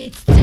It's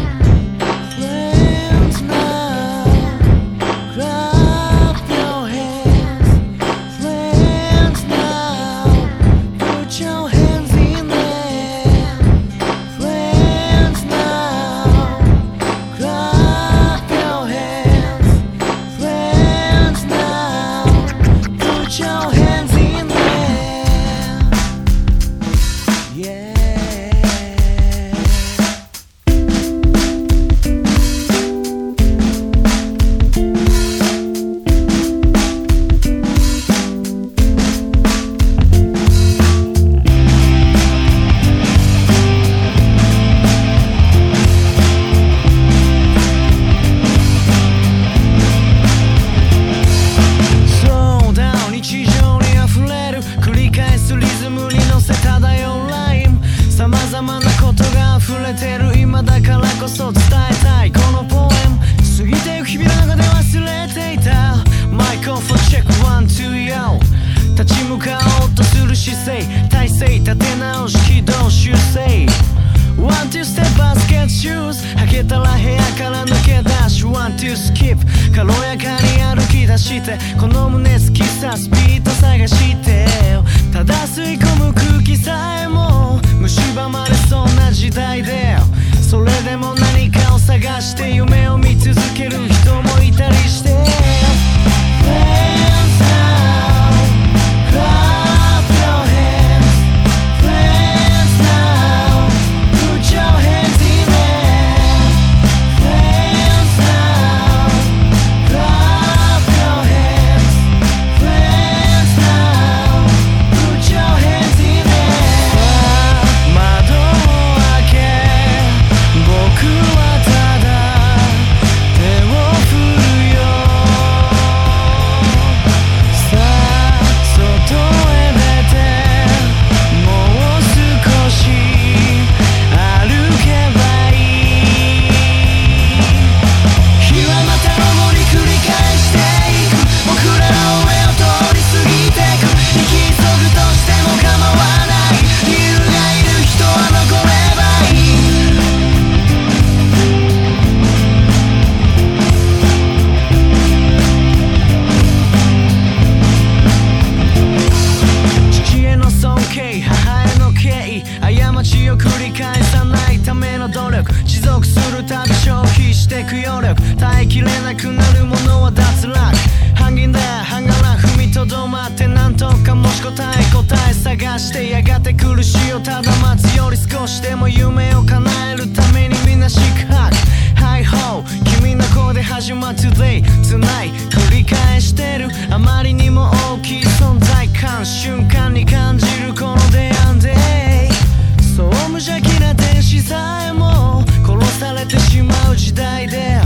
からこそ伝えたい。このポエム。過ぎてゆく日々の中で忘れていた。 microphone check one two yo 立ち向かおうとする姿勢。体勢立て直し軌道修正。 one, two step バスケットシューズ履けたら部屋から抜け出し。 one, two skip 軽やかに歩き出して。このして夢を見続け努力持続するたび消費してく余力耐えきれなくなるものは脱落。半銀でンガー踏みとどまってなんとかもし答え答え探してやがて苦しいをただ。待つより少しでも夢を叶えるためにみんな四苦八苦 Hi ho 君の声で始まる Today Tonight 繰り返してるあまりにも大きい存在感瞬間に感じるこの出会いで時代だよ。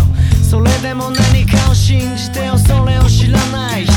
それでも何かを信じてよ。それを知らない。